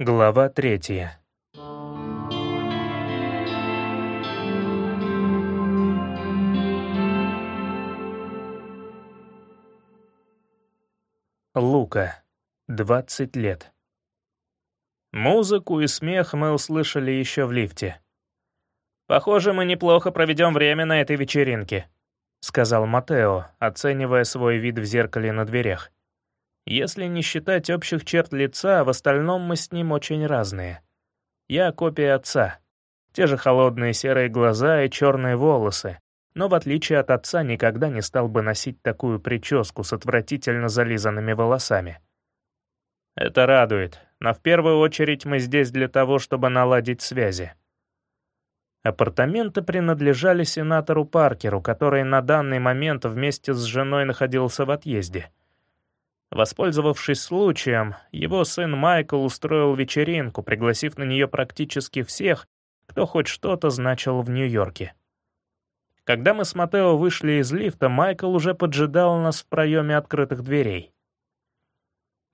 Глава третья. Лука. 20 лет. Музыку и смех мы услышали еще в лифте. «Похоже, мы неплохо проведем время на этой вечеринке», — сказал Матео, оценивая свой вид в зеркале на дверях. Если не считать общих черт лица, в остальном мы с ним очень разные. Я копия отца. Те же холодные серые глаза и черные волосы, но в отличие от отца никогда не стал бы носить такую прическу с отвратительно зализанными волосами. Это радует, но в первую очередь мы здесь для того, чтобы наладить связи. Апартаменты принадлежали сенатору Паркеру, который на данный момент вместе с женой находился в отъезде. Воспользовавшись случаем, его сын Майкл устроил вечеринку, пригласив на нее практически всех, кто хоть что-то значил в Нью-Йорке. Когда мы с Матео вышли из лифта, Майкл уже поджидал нас в проеме открытых дверей.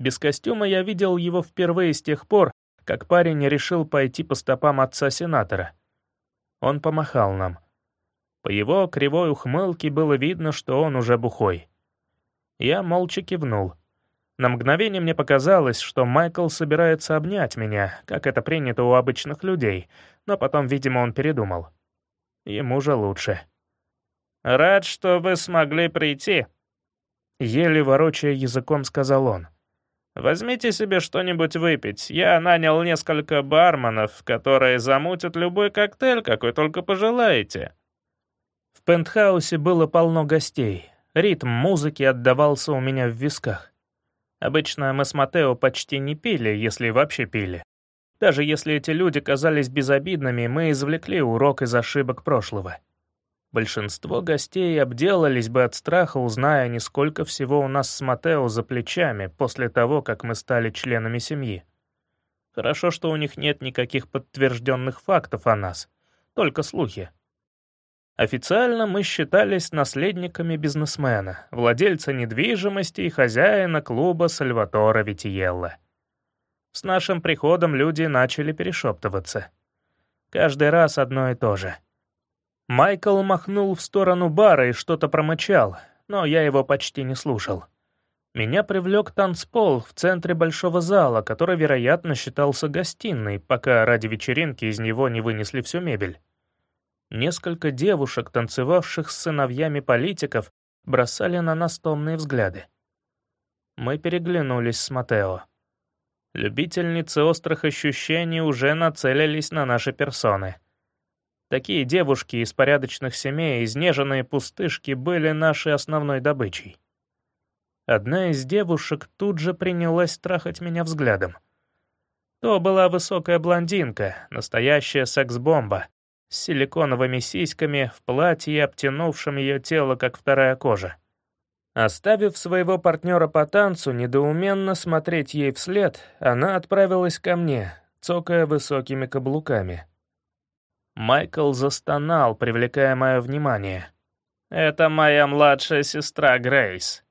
Без костюма я видел его впервые с тех пор, как парень решил пойти по стопам отца-сенатора. Он помахал нам. По его кривой ухмылке было видно, что он уже бухой. Я молча кивнул — на мгновение мне показалось, что Майкл собирается обнять меня, как это принято у обычных людей, но потом, видимо, он передумал. Ему же лучше. «Рад, что вы смогли прийти», — еле ворочая языком сказал он. «Возьмите себе что-нибудь выпить. Я нанял несколько барменов, которые замутят любой коктейль, какой только пожелаете». В пентхаусе было полно гостей. Ритм музыки отдавался у меня в висках. Обычно мы с Матео почти не пили, если вообще пили. Даже если эти люди казались безобидными, мы извлекли урок из ошибок прошлого. Большинство гостей обделались бы от страха, узная, не сколько всего у нас с Матео за плечами после того, как мы стали членами семьи. Хорошо, что у них нет никаких подтвержденных фактов о нас, только слухи. Официально мы считались наследниками бизнесмена, владельца недвижимости и хозяина клуба Сальватора Витиелла. С нашим приходом люди начали перешептываться. Каждый раз одно и то же. Майкл махнул в сторону бара и что-то промычал, но я его почти не слушал. Меня привлек танцпол в центре большого зала, который, вероятно, считался гостиной, пока ради вечеринки из него не вынесли всю мебель. Несколько девушек, танцевавших с сыновьями политиков, бросали на нас томные взгляды. Мы переглянулись с Матео. Любительницы острых ощущений уже нацелились на наши персоны. Такие девушки из порядочных семей, изнеженные пустышки, были нашей основной добычей. Одна из девушек тут же принялась трахать меня взглядом. То была высокая блондинка, настоящая секс-бомба, с силиконовыми сиськами, в платье, обтянувшем ее тело, как вторая кожа. Оставив своего партнера по танцу недоуменно смотреть ей вслед, она отправилась ко мне, цокая высокими каблуками. Майкл застонал, привлекая мое внимание. «Это моя младшая сестра Грейс».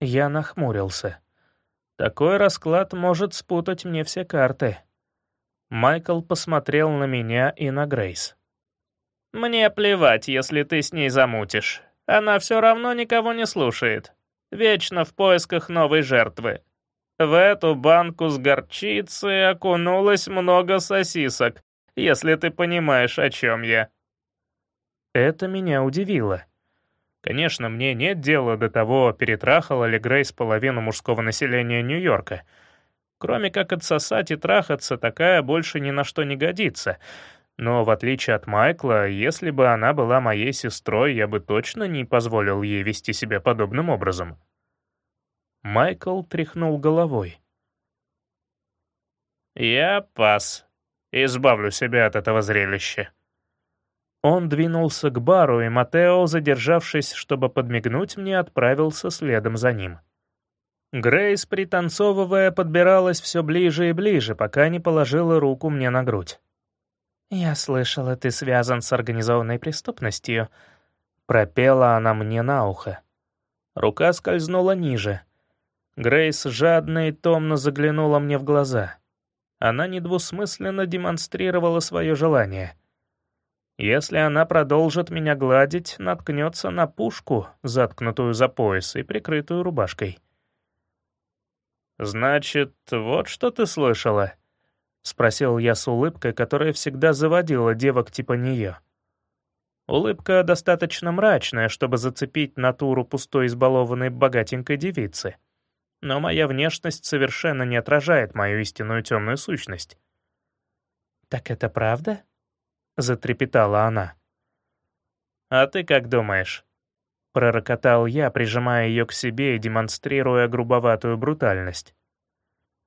Я нахмурился. Такой расклад может спутать мне все карты. Майкл посмотрел на меня и на Грейс. «Мне плевать, если ты с ней замутишь. Она все равно никого не слушает. Вечно в поисках новой жертвы. В эту банку с горчицей окунулось много сосисок, если ты понимаешь, о чем я». Это меня удивило. Конечно, мне нет дела до того, перетрахала ли Грейс половину мужского населения Нью-Йорка — Кроме как отсосать и трахаться, такая больше ни на что не годится. Но в отличие от Майкла, если бы она была моей сестрой, я бы точно не позволил ей вести себя подобным образом. Майкл тряхнул головой. «Я пас. Избавлю себя от этого зрелища». Он двинулся к бару, и Матео, задержавшись, чтобы подмигнуть мне, отправился следом за ним. Грейс, пританцовывая, подбиралась все ближе и ближе, пока не положила руку мне на грудь. «Я слышала, ты связан с организованной преступностью», — пропела она мне на ухо. Рука скользнула ниже. Грейс жадно и томно заглянула мне в глаза. Она недвусмысленно демонстрировала свое желание. Если она продолжит меня гладить, наткнется на пушку, заткнутую за пояс и прикрытую рубашкой. «Значит, вот что ты слышала?» — спросил я с улыбкой, которая всегда заводила девок типа нее. Улыбка достаточно мрачная, чтобы зацепить натуру пустой избалованной богатенькой девицы. Но моя внешность совершенно не отражает мою истинную темную сущность. «Так это правда?» — затрепетала она. «А ты как думаешь?» — пророкотал я, прижимая ее к себе и демонстрируя грубоватую брутальность.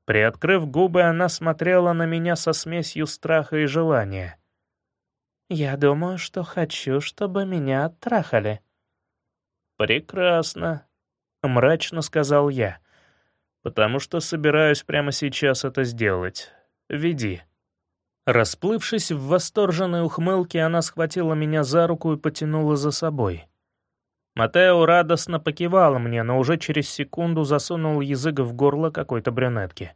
Приоткрыв губы, она смотрела на меня со смесью страха и желания — я думаю, что хочу, чтобы меня оттрахали». «Прекрасно», — мрачно сказал я, «потому что собираюсь прямо сейчас это сделать. Веди». Расплывшись в восторженной ухмылке, она схватила меня за руку и потянула за собой. Матео радостно покивал мне, но уже через секунду засунул язык в горло какой-то брюнетки.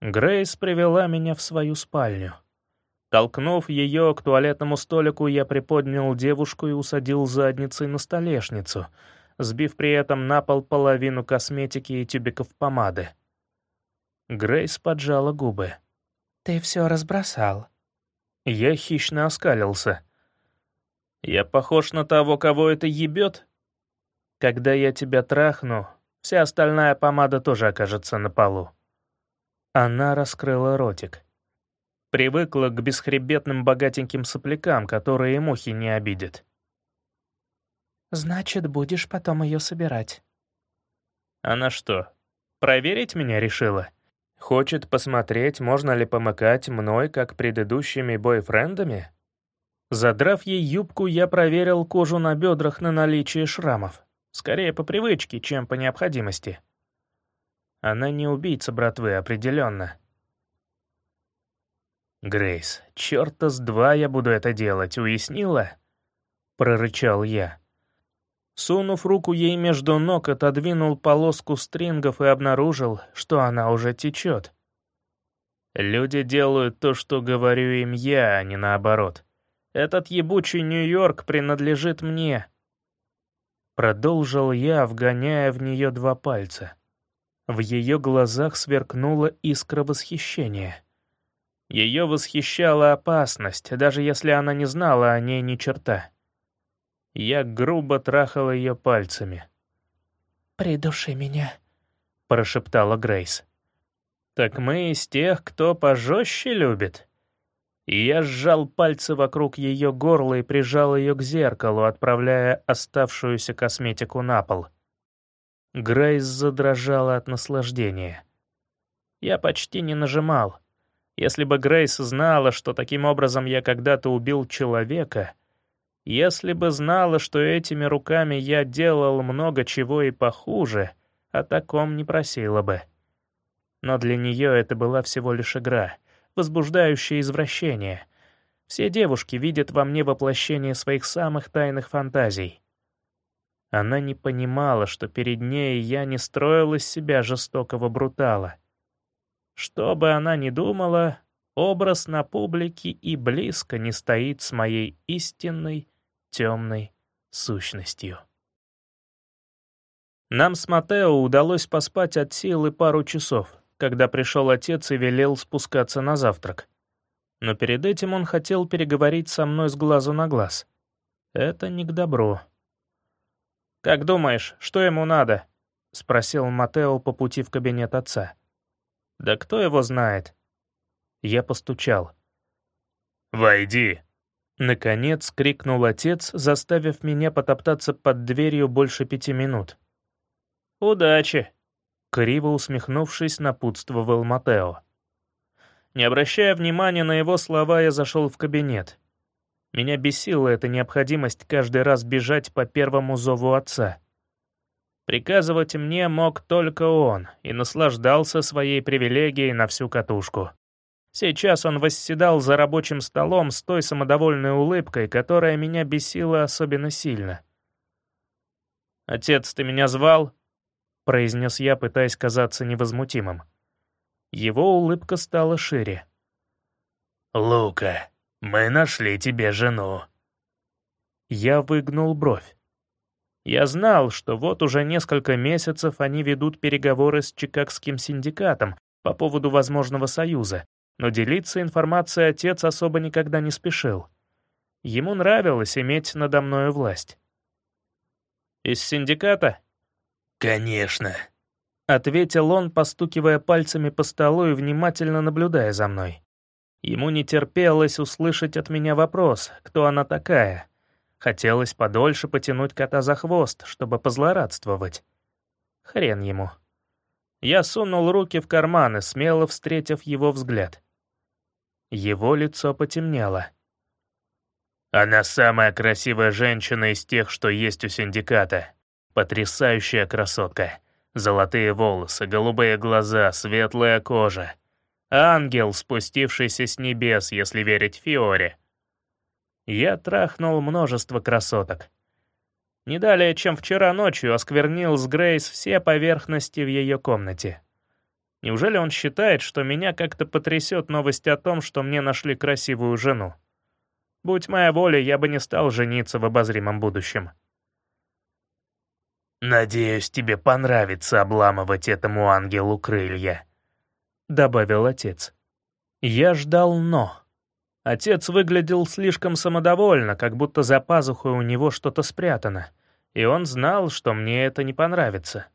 Грейс привела меня в свою спальню. Толкнув ее к туалетному столику, я приподнял девушку и усадил задницей на столешницу, сбив при этом на пол половину косметики и тюбиков помады. Грейс поджала губы. «Ты все разбросал». Я хищно оскалился. «Я похож на того, кого это ебет?» «Когда я тебя трахну, вся остальная помада тоже окажется на полу». Она раскрыла ротик. Привыкла к бесхребетным богатеньким соплякам, которые мухи не обидят. «Значит, будешь потом ее собирать». «Она что, проверить меня решила? Хочет посмотреть, можно ли помыкать мной, как предыдущими бойфрендами?» Задрав ей юбку, я проверил кожу на бедрах на наличие шрамов. Скорее по привычке, чем по необходимости. Она не убийца братвы, определенно. «Грейс, черта с два я буду это делать, уяснила?» — прорычал я. Сунув руку ей между ног, отодвинул полоску стрингов и обнаружил, что она уже течет. Люди делают то, что говорю им я, а не наоборот. Этот ебучий Нью-Йорк принадлежит мне. Продолжил я, вгоняя в нее два пальца. В ее глазах сверкнула искра восхищения. Ее восхищала опасность, даже если она не знала о ней ни черта. Я грубо трахал ее пальцами. «Придуши меня», — прошептала Грейс. «Так мы из тех, кто пожестче любит». И я сжал пальцы вокруг ее горла и прижал ее к зеркалу, отправляя оставшуюся косметику на пол. Грейс задрожала от наслаждения. Я почти не нажимал, если бы Грейс знала, что таким образом я когда-то убил человека, если бы знала, что этими руками я делал много чего и похуже, о таком не просила бы. Но для нее это была всего лишь игра, возбуждающее извращение. Все девушки видят во мне воплощение своих самых тайных фантазий. Она не понимала, что перед ней я не строил из себя жестокого брутала — что бы она ни думала, образ на публике и близко не стоит с моей истинной темной сущностью. Нам с Матео удалось поспать от силы пару часов, когда пришел отец и велел спускаться на завтрак. Но перед этим он хотел переговорить со мной с глазу на глаз. Это не к добру. «Как думаешь, что ему надо?» — спросил Матео по пути в кабинет отца. Да кто его знает? Я постучал. «Войди!» Наконец крикнул отец, заставив меня потоптаться под дверью больше пяти минут. «Удачи!» Криво усмехнувшись, напутствовал Матео. Не обращая внимания на его слова, я зашел в кабинет. Меня бесила эта необходимость каждый раз бежать по первому зову отца. Приказывать мне мог только он и наслаждался своей привилегией на всю катушку. Сейчас он восседал за рабочим столом с той самодовольной улыбкой, которая меня бесила особенно сильно. «Отец, ты меня звал?» — произнес я, пытаясь казаться невозмутимым. Его улыбка стала шире. «Лука, мы нашли тебе жену». Я выгнул бровь. Я знал, что вот уже несколько месяцев они ведут переговоры с Чикагским синдикатом по поводу возможного союза, но делиться информацией отец особо никогда не спешил. Ему нравилось иметь надо мною власть. «Из синдиката?» «Конечно», — ответил он, постукивая пальцами по столу и внимательно наблюдая за мной. Ему не терпелось услышать от меня вопрос, кто она такая. Хотелось подольше потянуть кота за хвост, чтобы позлорадствовать. Хрен ему. Я сунул руки в карманы, смело встретив его взгляд. Его лицо потемнело. «Она самая красивая женщина из тех, что есть у синдиката. Потрясающая красотка. Золотые волосы, голубые глаза, светлая кожа. Ангел, спустившийся с небес, если верить Фиоре. Я трахнул множество красоток. Не далее, чем вчера ночью осквернил с Грейс все поверхности в ее комнате. Неужели он считает, что меня как-то потрясет новость о том, что мне нашли красивую жену? Будь моя воля, я бы не стал жениться в обозримом будущем. «Надеюсь, тебе понравится обламывать этому ангелу крылья», — добавил отец. Я ждал «но». Отец выглядел слишком самодовольно, как будто за пазухой у него что-то спрятано, и он знал, что мне это не понравится.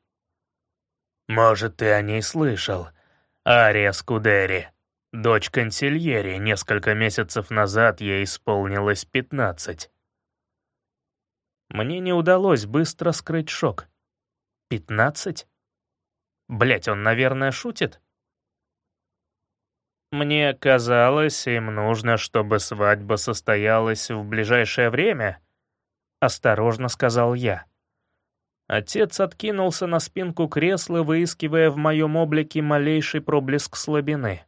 «Может, ты о ней слышал. Ария Скудери, дочь консильери, несколько месяцев назад ей исполнилось пятнадцать». Мне не удалось быстро скрыть шок. «Пятнадцать? Блять, он, наверное, шутит?» «Мне казалось, им нужно, чтобы свадьба состоялась в ближайшее время», — осторожно сказал я. Отец откинулся на спинку кресла, выискивая в моем облике малейший проблеск слабины.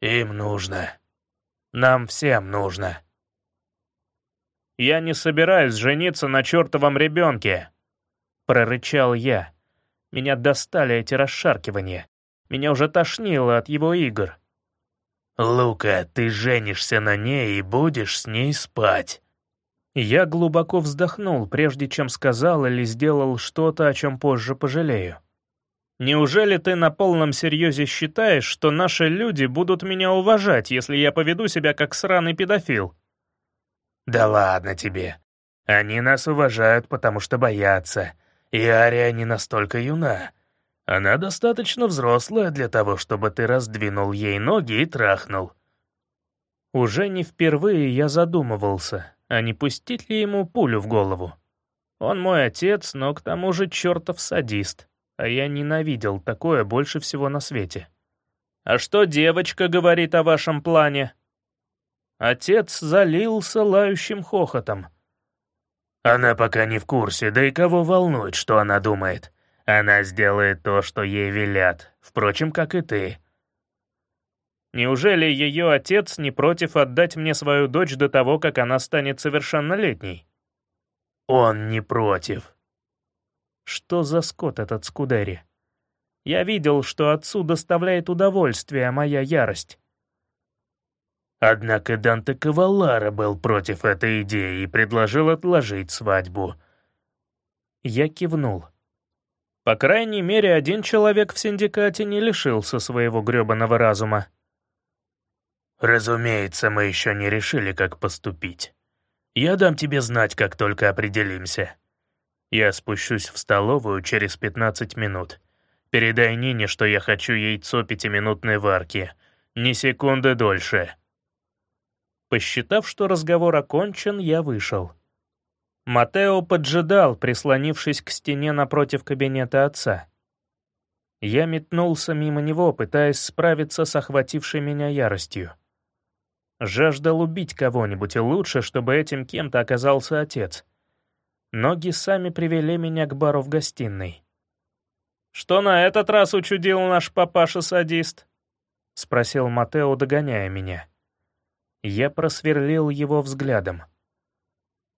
«Им нужно. Нам всем нужно». «Я не собираюсь жениться на чертовом ребенке», — прорычал я. Меня достали эти расшаркивания. Меня уже тошнило от его игр. «Лука, ты женишься на ней и будешь с ней спать». Я глубоко вздохнул, прежде чем сказал или сделал что-то, о чем позже пожалею. «Неужели ты на полном серьезе считаешь, что наши люди будут меня уважать, если я поведу себя как сраный педофил?» «Да ладно тебе. Они нас уважают, потому что боятся. И Ария не настолько юна. Она достаточно взрослая для того, чтобы ты раздвинул ей ноги и трахнул». Уже не впервые я задумывался, а не пустить ли ему пулю в голову. Он мой отец, но к тому же чертов садист, а я ненавидел такое больше всего на свете. «А что девочка говорит о вашем плане?» Отец залился лающим хохотом. «Она пока не в курсе, да и кого волнует, что она думает. Она сделает то, что ей велят, впрочем, как и ты. Неужели ее отец не против отдать мне свою дочь до того, как она станет совершеннолетней? Он не против. Что за скот этот Скудери? Я видел, что отцу доставляет удовольствие моя ярость. Однако Данте Кавалара был против этой идеи и предложил отложить свадьбу. Я кивнул. По крайней мере, один человек в синдикате не лишился своего грёбаного разума. «Разумеется, мы еще не решили, как поступить. Я дам тебе знать, как только определимся. Я спущусь в столовую через 15 минут. Передай Нине, что я хочу яйцо пятиминутной варки. Ни секунды дольше». Посчитав, что разговор окончен, я вышел. Матео поджидал, прислонившись к стене напротив кабинета отца. Я метнулся мимо него, пытаясь справиться с охватившей меня яростью. Жаждал убить кого-нибудь, и лучше, чтобы этим кем-то оказался отец. Ноги сами привели меня к бару в гостиной. «Что на этот раз учудил наш папаша-садист?» — спросил Матео, догоняя меня. Я просверлил его взглядом.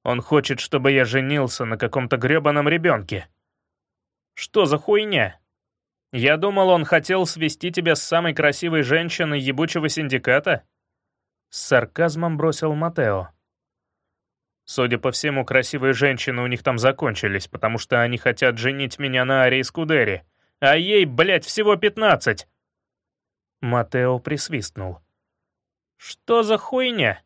Он хочет, чтобы я женился на каком-то грёбаном ребенке. Что за хуйня? Я думал, он хотел свести тебя с самой красивой женщиной ебучего синдиката?» С сарказмом бросил Матео. Судя по всему, красивые женщины у них там закончились, потому что они хотят женить меня на Арии Скудери. А ей, блядь, всего пятнадцать!» Матео присвистнул. «Что за хуйня?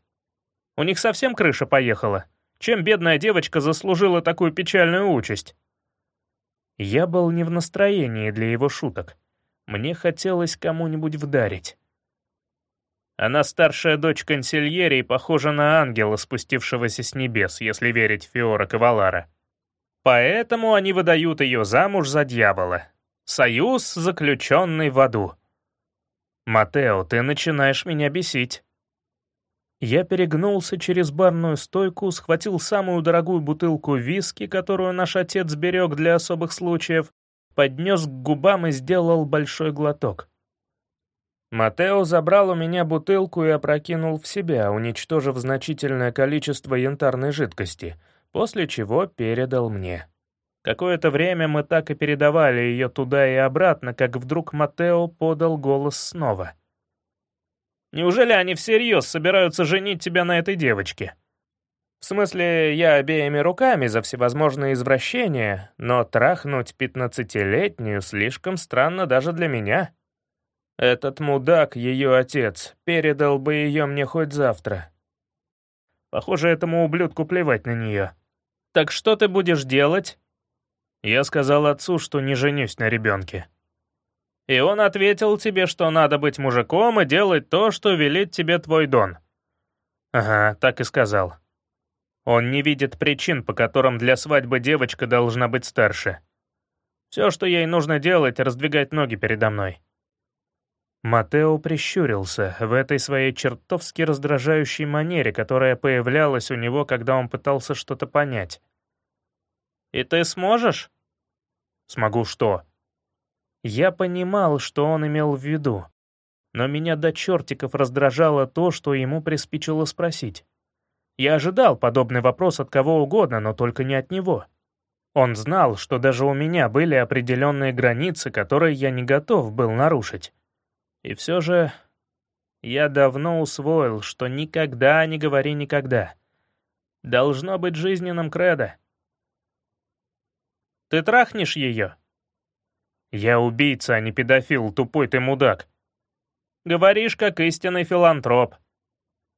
У них совсем крыша поехала. Чем бедная девочка заслужила такую печальную участь?» Я был не в настроении для его шуток. Мне хотелось кому-нибудь вдарить. Она старшая дочь консильери похожа на ангела, спустившегося с небес, если верить Фиора Кавалара. Поэтому они выдают ее замуж за дьявола. Союз, заключенный в аду. «Матео, ты начинаешь меня бесить». Я перегнулся через барную стойку, схватил самую дорогую бутылку виски, которую наш отец берег для особых случаев, поднес к губам и сделал большой глоток. Матео забрал у меня бутылку и опрокинул в себя, уничтожив значительное количество янтарной жидкости, после чего передал мне. Какое-то время мы так и передавали ее туда и обратно, как вдруг Матео подал голос снова — Неужели они всерьез собираются женить тебя на этой девочке? В смысле, я обеими руками за всевозможные извращения, но трахнуть пятнадцатилетнюю слишком странно даже для меня. Этот мудак, ее отец, передал бы ее мне хоть завтра. Похоже, этому ублюдку плевать на нее. Так что ты будешь делать? Я сказал отцу, что не женюсь на ребенке. И он ответил тебе, что надо быть мужиком и делать то, что велит тебе твой Дон. Ага, так и сказал. Он не видит причин, по которым для свадьбы девочка должна быть старше. Все, что ей нужно делать, раздвигать ноги передо мной. Матео прищурился в этой своей чертовски раздражающей манере, которая появлялась у него, когда он пытался что-то понять. «И ты сможешь?» «Смогу что?» Я понимал, что он имел в виду, но меня до чертиков раздражало то, что ему приспичило спросить. Я ожидал подобный вопрос от кого угодно, но только не от него. Он знал, что даже у меня были определенные границы, которые я не готов был нарушить. И все же я давно усвоил, что никогда не говори никогда. Должно быть жизненным кредо. «Ты трахнешь ее?» «Я убийца, а не педофил, тупой ты мудак». «Говоришь, как истинный филантроп».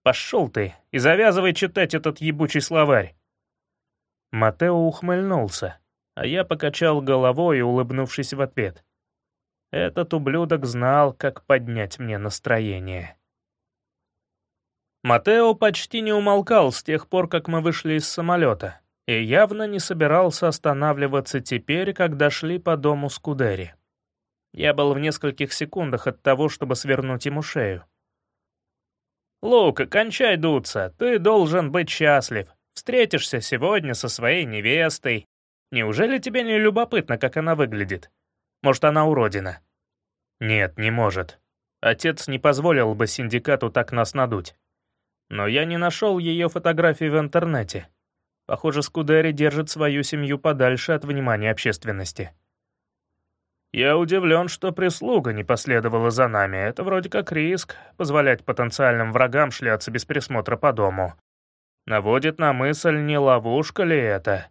«Пошел ты и завязывай читать этот ебучий словарь». Матео ухмыльнулся, а я покачал головой, улыбнувшись в ответ. Этот ублюдок знал, как поднять мне настроение. Матео почти не умолкал с тех пор, как мы вышли из самолета и явно не собирался останавливаться теперь, когда шли по дому Скудери. Я был в нескольких секундах от того, чтобы свернуть ему шею. «Лука, кончай дуться, ты должен быть счастлив. Встретишься сегодня со своей невестой. Неужели тебе не любопытно, как она выглядит? Может, она уродина?» «Нет, не может. Отец не позволил бы синдикату так нас надуть. Но я не нашел ее фотографии в интернете. Похоже, Скудери держит свою семью подальше от внимания общественности. Я удивлен, что прислуга не последовала за нами. Это вроде как риск, позволять потенциальным врагам шляться без присмотра по дому. Наводит на мысль, не ловушка ли это?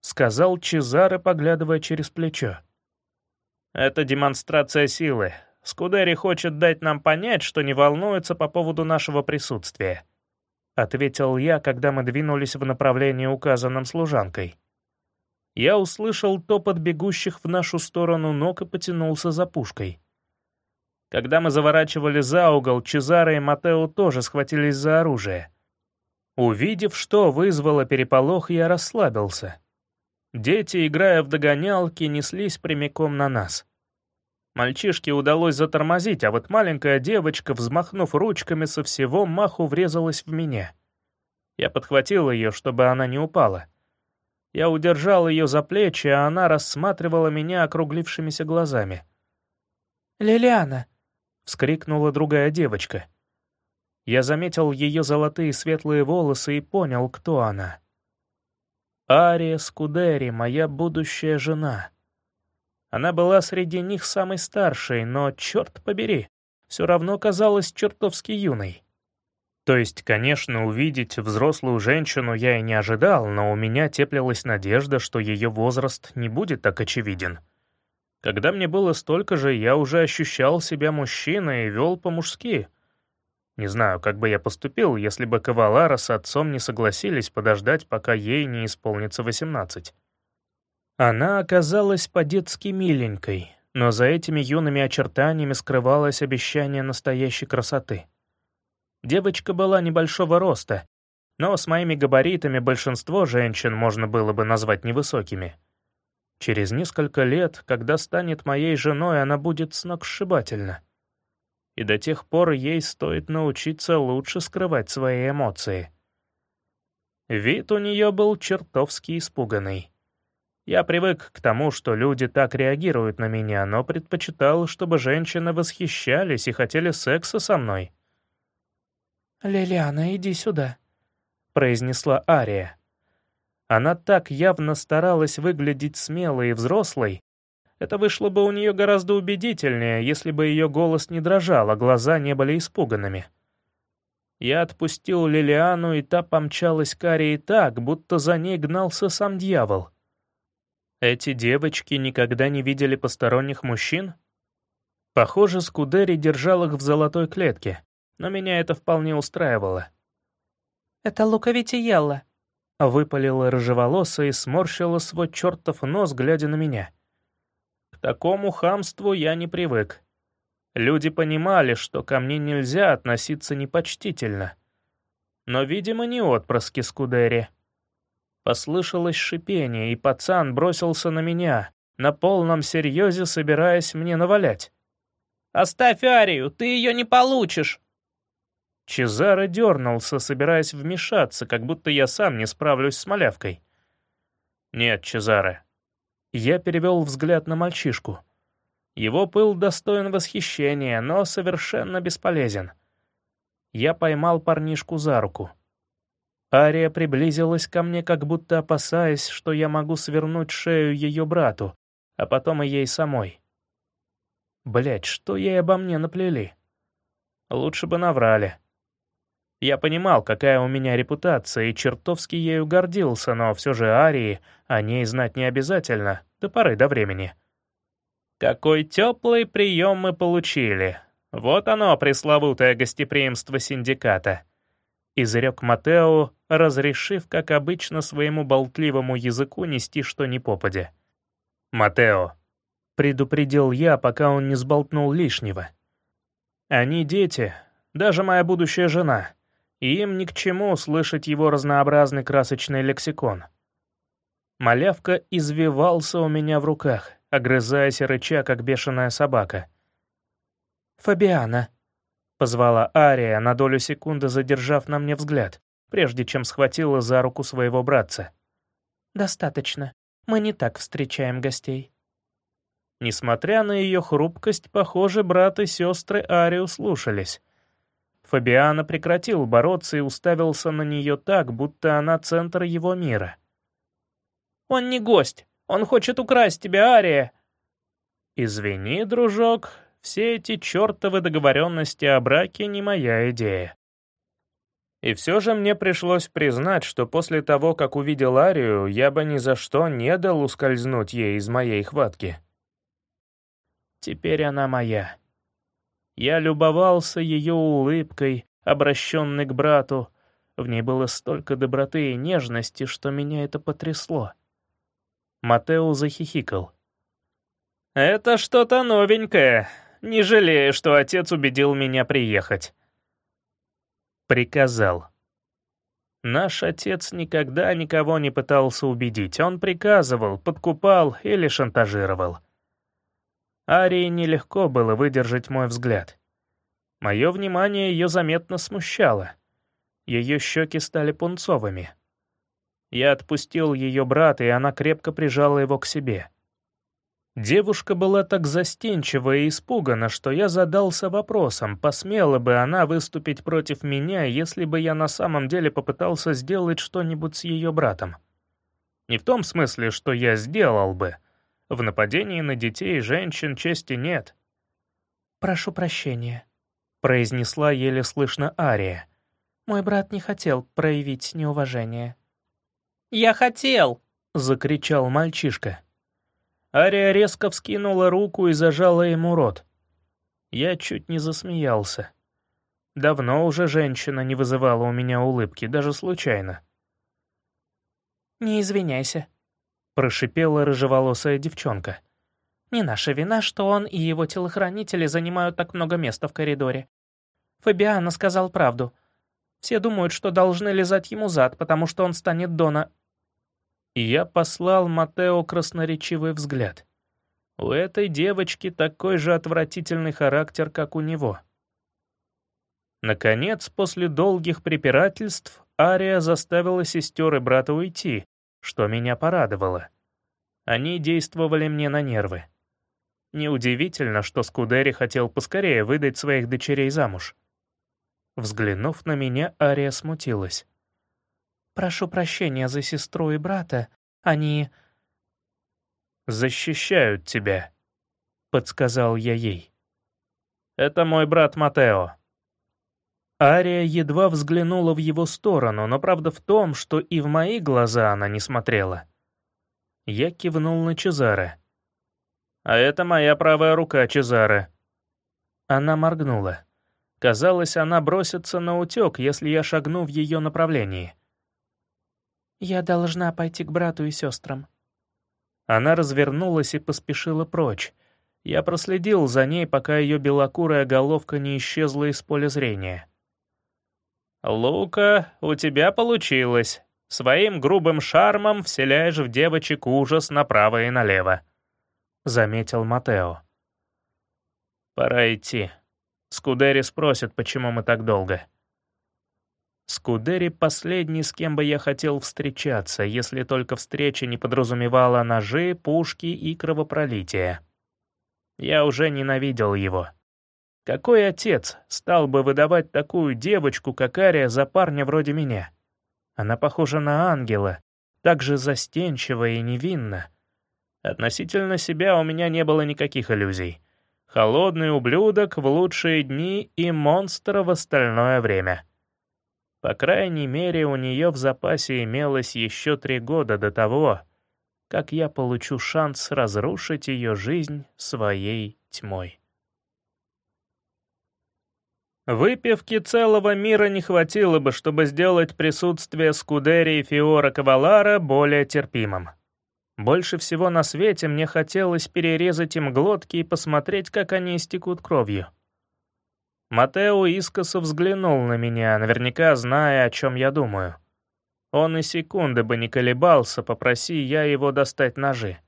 Сказал Чезаре, поглядывая через плечо. Это демонстрация силы. Скудери хочет дать нам понять, что не волнуется по поводу нашего присутствия. — ответил я, когда мы двинулись в направлении, указанном служанкой. Я услышал топот бегущих в нашу сторону ног и потянулся за пушкой. Когда мы заворачивали за угол, Чезаро и Матео тоже схватились за оружие. Увидев, что вызвало переполох, я расслабился. Дети, играя в догонялки, неслись прямиком на нас. Мальчишке удалось затормозить, а вот маленькая девочка, взмахнув ручками, со всего маху врезалась в меня. Я подхватил ее, чтобы она не упала. Я удержал ее за плечи, а она рассматривала меня округлившимися глазами. «Лилиана!» — вскрикнула другая девочка. Я заметил ее золотые светлые волосы и понял, кто она. Ария Скудери, моя будущая жена. Она была среди них самой старшей, но, черт побери, все равно казалась чертовски юной. То есть, конечно, увидеть взрослую женщину я и не ожидал, но у меня теплилась надежда, что ее возраст не будет так очевиден. Когда мне было столько же, я уже ощущал себя мужчиной и вел по-мужски. Не знаю, как бы я поступил, если бы Кавалара с отцом не согласились подождать, пока ей не исполнится 18. Она оказалась по-детски миленькой, но за этими юными очертаниями скрывалось обещание настоящей красоты — Девочка была небольшого роста, но с моими габаритами большинство женщин можно было бы назвать невысокими. Через несколько лет, когда станет моей женой, она будет сногсшибательна. И до тех пор ей стоит научиться лучше скрывать свои эмоции. Вид у нее был чертовски испуганный. Я привык к тому, что люди так реагируют на меня, но предпочитал, чтобы женщины восхищались и хотели секса со мной. «Лилиана, иди сюда», — произнесла Ария. Она так явно старалась выглядеть смелой и взрослой. Это вышло бы у нее гораздо убедительнее, если бы ее голос не дрожал, а глаза не были испуганными. Я отпустил Лилиану, и та помчалась к Арии так, будто за ней гнался сам дьявол. Эти девочки никогда не видели посторонних мужчин? Похоже, Скудери держал их в золотой клетке но меня это вполне устраивало. «Это Луковитиелла», — выпалила рыжеволосая и сморщила свой чертов нос, глядя на меня. К такому хамству я не привык. Люди понимали, что ко мне нельзя относиться непочтительно. Но, видимо, не отпрыски Скудери. Послышалось шипение, и пацан бросился на меня, на полном серьезе собираясь мне навалять. «Оставь Арию, ты ее не получишь!» Чезаро дернулся, собираясь вмешаться, как будто я сам не справлюсь с малявкой. «Нет, Чезаро». Я перевел взгляд на мальчишку. Его пыл достоин восхищения, но совершенно бесполезен. Я поймал парнишку за руку. Ария приблизилась ко мне, как будто опасаясь, что я могу свернуть шею ее брату, а потом и ей самой. Блять, что ей обо мне наплели? Лучше бы наврали. Я понимал, какая у меня репутация, и чертовски ею гордился, но все же Арии о ней знать не обязательно, до поры до времени. Какой теплый прием мы получили. Вот оно, пресловутое гостеприимство синдиката. Изрек Матео, разрешив, как обычно, своему болтливому языку нести что ни попадя. «Матео», — предупредил я, пока он не сболтнул лишнего. «Они дети, даже моя будущая жена и им ни к чему слышать его разнообразный красочный лексикон. Малявка извивался у меня в руках, огрызаясь и рыча, как бешеная собака. «Фабиана», — позвала Ария, на долю секунды задержав на мне взгляд, прежде чем схватила за руку своего братца. «Достаточно. Мы не так встречаем гостей». Несмотря на ее хрупкость, похоже, брат и сестры Арию слушались, Фабиана прекратил бороться и уставился на нее так, будто она центр его мира. «Он не гость! Он хочет украсть тебя, Ария!» «Извини, дружок, все эти чертовы договоренности о браке не моя идея». И все же мне пришлось признать, что после того, как увидел Арию, я бы ни за что не дал ускользнуть ей из моей хватки. Теперь она моя. Я любовался ее улыбкой, обращенной к брату. В ней было столько доброты и нежности, что меня это потрясло. Матео захихикал. «Это что-то новенькое. Не жалею, что отец убедил меня приехать». Приказал. Наш отец никогда никого не пытался убедить. Он приказывал, подкупал или шантажировал. Арии нелегко было выдержать мой взгляд. Мое внимание ее заметно смущало. Ее щеки стали пунцовыми. Я отпустил ее брата, и она крепко прижала его к себе. Девушка была так застенчива и испугана, что я задался вопросом, посмела бы она выступить против меня, если бы я на самом деле попытался сделать что-нибудь с ее братом. Не в том смысле, что я сделал бы — В нападении на детей и женщин чести нет. «Прошу прощения», — произнесла еле слышно Ария. «Мой брат не хотел проявить неуважение». «Я хотел!» — закричал мальчишка. Ария резко вскинула руку и зажала ему рот. Я чуть не засмеялся. Давно уже женщина не вызывала у меня улыбки, даже случайно. «Не извиняйся», — прошипела рыжеволосая девчонка. «Не наша вина, что он и его телохранители занимают так много места в коридоре. Фабиано сказал правду. Все думают, что должны лизать ему зад, потому что он станет Дона...» И я послал Матео красноречивый взгляд. У этой девочки такой же отвратительный характер, как у него. Наконец, после долгих препирательств, Ария заставила сестер и брата уйти, что меня порадовало. Они действовали мне на нервы. Неудивительно, что Скудери хотел поскорее выдать своих дочерей замуж. Взглянув на меня, Ария смутилась. «Прошу прощения за сестру и брата. Они...» «Защищают тебя», — подсказал я ей. «Это мой брат Матео». Ария едва взглянула в его сторону, но правда в том, что и в мои глаза она не смотрела. Я кивнул на Чезаре. «А это моя правая рука Чезаре». Она моргнула. Казалось, она бросится на утек, если я шагну в ее направлении. «Я должна пойти к брату и сестрам». Она развернулась и поспешила прочь. Я проследил за ней, пока ее белокурая головка не исчезла из поля зрения. «Лука, у тебя получилось. Своим грубым шармом вселяешь в девочек ужас направо и налево», — заметил Матео. «Пора идти. Скудери спросит, почему мы так долго». Скудери — последний, с кем бы я хотел встречаться, если только встреча не подразумевала ножи, пушки и кровопролитие. Я уже ненавидел его. Какой отец стал бы выдавать такую девочку, как Ария, за парня вроде меня? Она похожа на ангела, так же застенчива и невинна. Относительно себя у меня не было никаких иллюзий. Холодный ублюдок в лучшие дни и монстр в остальное время. По крайней мере, у нее в запасе имелось еще три года до того, как я получу шанс разрушить ее жизнь своей тьмой. Выпивки целого мира не хватило бы, чтобы сделать присутствие Скудери и Фиора Кавалара более терпимым. Больше всего на свете мне хотелось перерезать им глотки и посмотреть, как они истекут кровью. Матео искоса взглянул на меня, наверняка зная, о чем я думаю. Он и секунды бы не колебался, попроси я его достать ножи.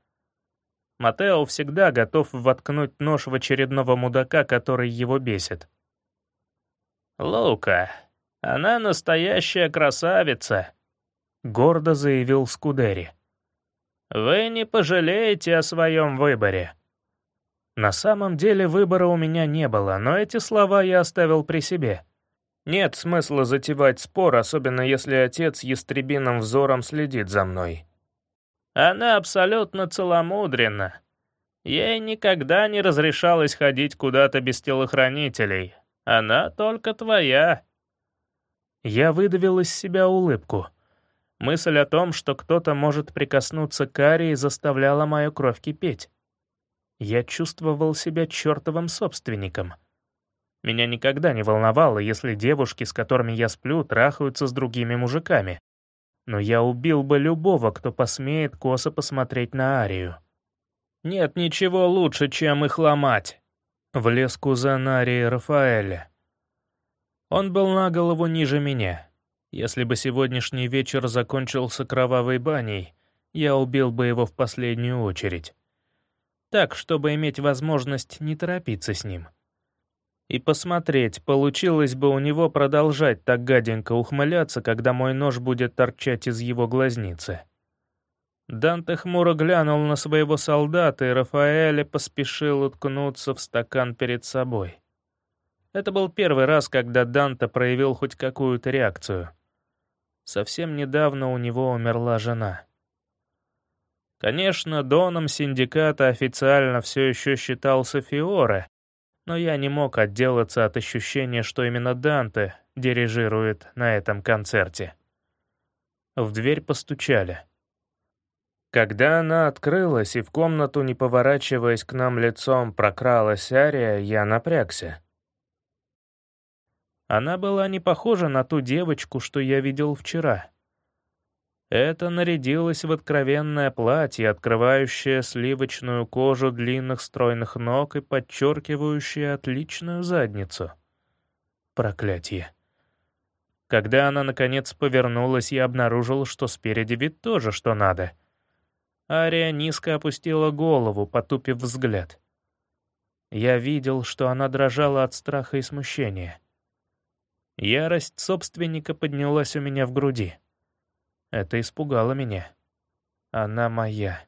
Матео всегда готов воткнуть нож в очередного мудака, который его бесит. «Лука, она настоящая красавица», — гордо заявил Скудери. «Вы не пожалеете о своем выборе». На самом деле выбора у меня не было, но эти слова я оставил при себе. Нет смысла затевать спор, особенно если отец ястребиным взором следит за мной. Она абсолютно целомудренна. Ей никогда не разрешалось ходить куда-то без телохранителей, она только твоя». Я выдавил из себя улыбку. Мысль о том, что кто-то может прикоснуться к Арии, заставляла мою кровь кипеть. Я чувствовал себя чертовым собственником. Меня никогда не волновало, если девушки, с которыми я сплю, трахаются с другими мужиками. Но я убил бы любого, кто посмеет косо посмотреть на Арию. Нет ничего лучше, чем их ломать. Влез кузен Арии Рафаэля. Он был на голову ниже меня. Если бы сегодняшний вечер закончился кровавой баней, я убил бы его в последнюю очередь. Так, чтобы иметь возможность не торопиться с ним. И посмотреть, получилось бы у него продолжать так гаденько ухмыляться, когда мой нож будет торчать из его глазницы. Данте хмуро глянул на своего солдата, и Рафаэле поспешил уткнуться в стакан перед собой. Это был первый раз, когда Данте проявил хоть какую-то реакцию. Совсем недавно у него умерла жена. Конечно, доном синдиката официально все еще считался Фиоре, но я не мог отделаться от ощущения, что именно Данте дирижирует на этом концерте. В дверь постучали. Когда она открылась и в комнату, не поворачиваясь к нам лицом, прокралась Ария, я напрягся. Она была не похожа на ту девочку, что я видел вчера. Это нарядилась в откровенное платье, открывающее сливочную кожу длинных стройных ног и подчеркивающее отличную задницу. Проклятие. Когда она, наконец, повернулась, я обнаружил, что спереди вид тоже что надо. Ария низко опустила голову, потупив взгляд. Я видел, что она дрожала от страха и смущения. Ярость собственника поднялась у меня в груди. Это испугало меня. Она моя.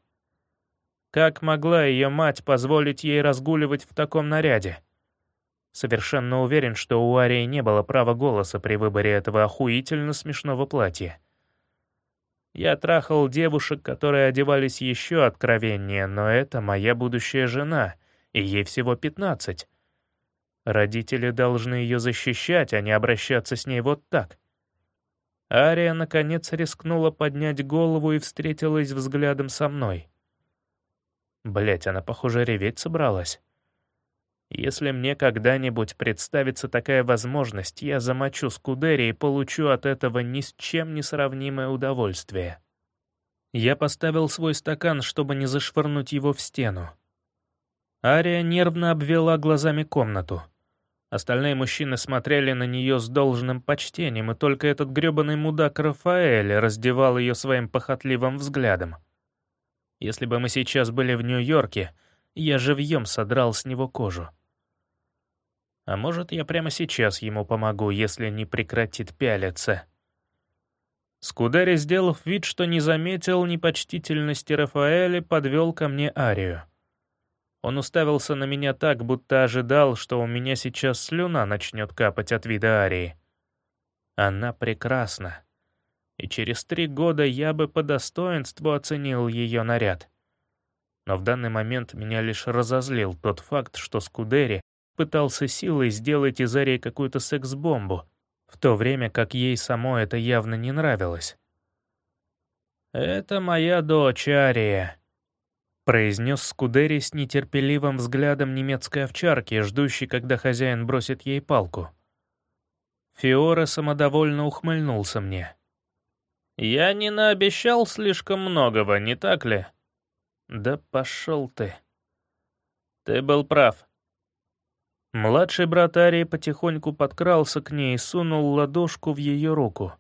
Как могла ее мать позволить ей разгуливать в таком наряде? Совершенно уверен, что у Арии не было права голоса при выборе этого охуительно смешного платья. Я трахал девушек, которые одевались еще откровеннее, но это моя будущая жена, и ей всего пятнадцать. Родители должны ее защищать, а не обращаться с ней вот так. Ария, наконец, рискнула поднять голову и встретилась взглядом со мной. Блять, она, похоже, реветь собралась. Если мне когда-нибудь представится такая возможность, я замочу Скудери и получу от этого ни с чем не сравнимое удовольствие. Я поставил свой стакан, чтобы не зашвырнуть его в стену. Ария нервно обвела глазами комнату. Остальные мужчины смотрели на нее с должным почтением, и только этот грёбаный мудак Рафаэль раздевал ее своим похотливым взглядом. Если бы мы сейчас были в Нью-Йорке, я живьем содрал с него кожу. А может, я прямо сейчас ему помогу, если не прекратит пялиться. Скудари, сделав вид, что не заметил непочтительности Рафаэля, подвел ко мне Арию. Он уставился на меня так, будто ожидал, что у меня сейчас слюна начнет капать от вида Арии. Она прекрасна. И через три года я бы по достоинству оценил ее наряд. Но в данный момент меня лишь разозлил тот факт, что Скудери пытался силой сделать из Арии какую-то секс-бомбу, в то время как ей само это явно не нравилось. «Это моя дочь Ария», произнес Скудери с нетерпеливым взглядом немецкой овчарки, ждущей, когда хозяин бросит ей палку. Фиора самодовольно ухмыльнулся мне. «Я не наобещал слишком многого, не так ли?» «Да пошел ты». «Ты был прав». Младший брат Арии потихоньку подкрался к ней и сунул ладошку в ее руку.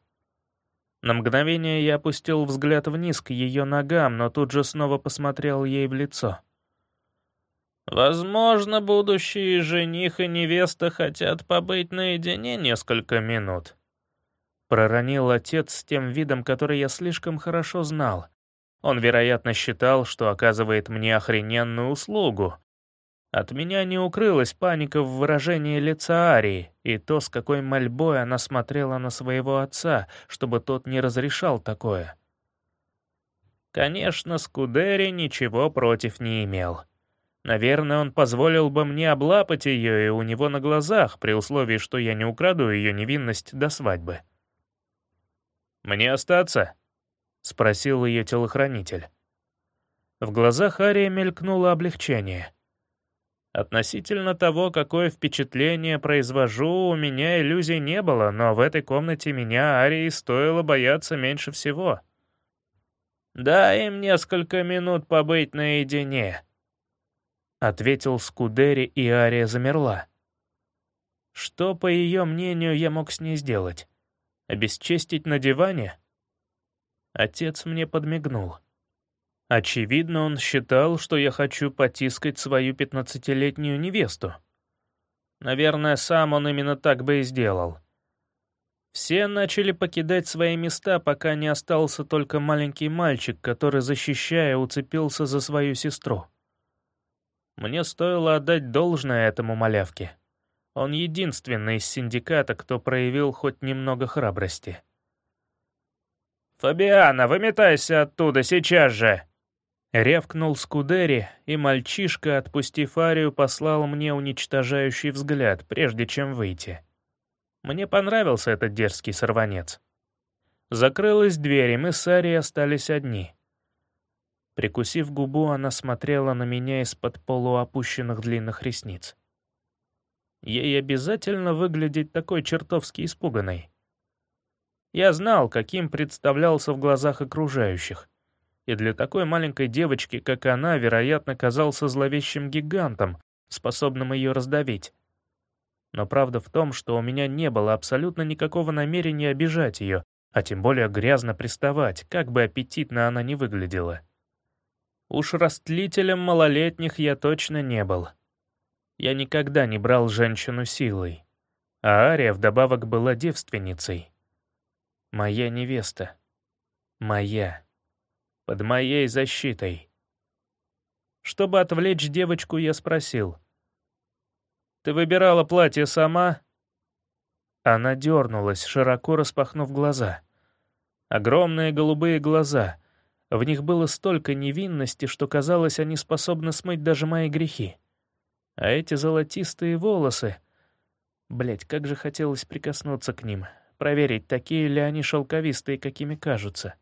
На мгновение я опустил взгляд вниз к ее ногам, но тут же снова посмотрел ей в лицо. «Возможно, будущие жених и невеста хотят побыть наедине несколько минут», — проронил отец с тем видом, который я слишком хорошо знал. Он, вероятно, считал, что оказывает мне охрененную услугу, от меня не укрылась паника в выражении лица Арии и то, с какой мольбой она смотрела на своего отца, чтобы тот не разрешал такое. Конечно, Скудери ничего против не имел. Наверное, он позволил бы мне облапать ее и у него на глазах, при условии, что я не украду ее невинность до свадьбы. «Мне остаться?» — спросил ее телохранитель. В глазах Арии мелькнуло облегчение — Относительно того, какое впечатление произвожу, у меня иллюзий не было, но в этой комнате меня Арии стоило бояться меньше всего. «Дай им несколько минут побыть наедине», — ответил Скудери, и Ария замерла. Что, по ее мнению, я мог с ней сделать? Обесчестить на диване? Отец мне подмигнул. Очевидно, он считал, что я хочу потискать свою пятнадцатилетнюю невесту. Наверное, сам он именно так бы и сделал. Все начали покидать свои места, пока не остался только маленький мальчик, который, защищая, уцепился за свою сестру. Мне стоило отдать должное этому малявке. Он единственный из синдиката, кто проявил хоть немного храбрости. «Фабиана, выметайся оттуда сейчас же!» Рявкнул Скудери, и мальчишка, отпустив Арию, послал мне уничтожающий взгляд, прежде чем выйти. Мне понравился этот дерзкий сорванец. Закрылась дверь, и мы с Арией остались одни. Прикусив губу, она смотрела на меня из-под полуопущенных длинных ресниц. Ей обязательно выглядеть такой чертовски испуганной. Я знал, каким представлялся в глазах окружающих. И для такой маленькой девочки, как она, вероятно, казался зловещим гигантом, способным ее раздавить. Но правда в том, что у меня не было абсолютно никакого намерения обижать ее, а тем более грязно приставать, как бы аппетитно она не выглядела. Уж растлителем малолетних я точно не был. Я никогда не брал женщину силой. А Ария вдобавок была девственницей. Моя невеста. Моя. Под моей защитой. Чтобы отвлечь девочку, я спросил. «Ты выбирала платье сама?» Она дернулась, широко распахнув глаза. Огромные голубые глаза. В них было столько невинности, что казалось, они способны смыть даже мои грехи. А эти золотистые волосы... Блять, как же хотелось прикоснуться к ним, проверить, такие ли они шелковистые, какими кажутся.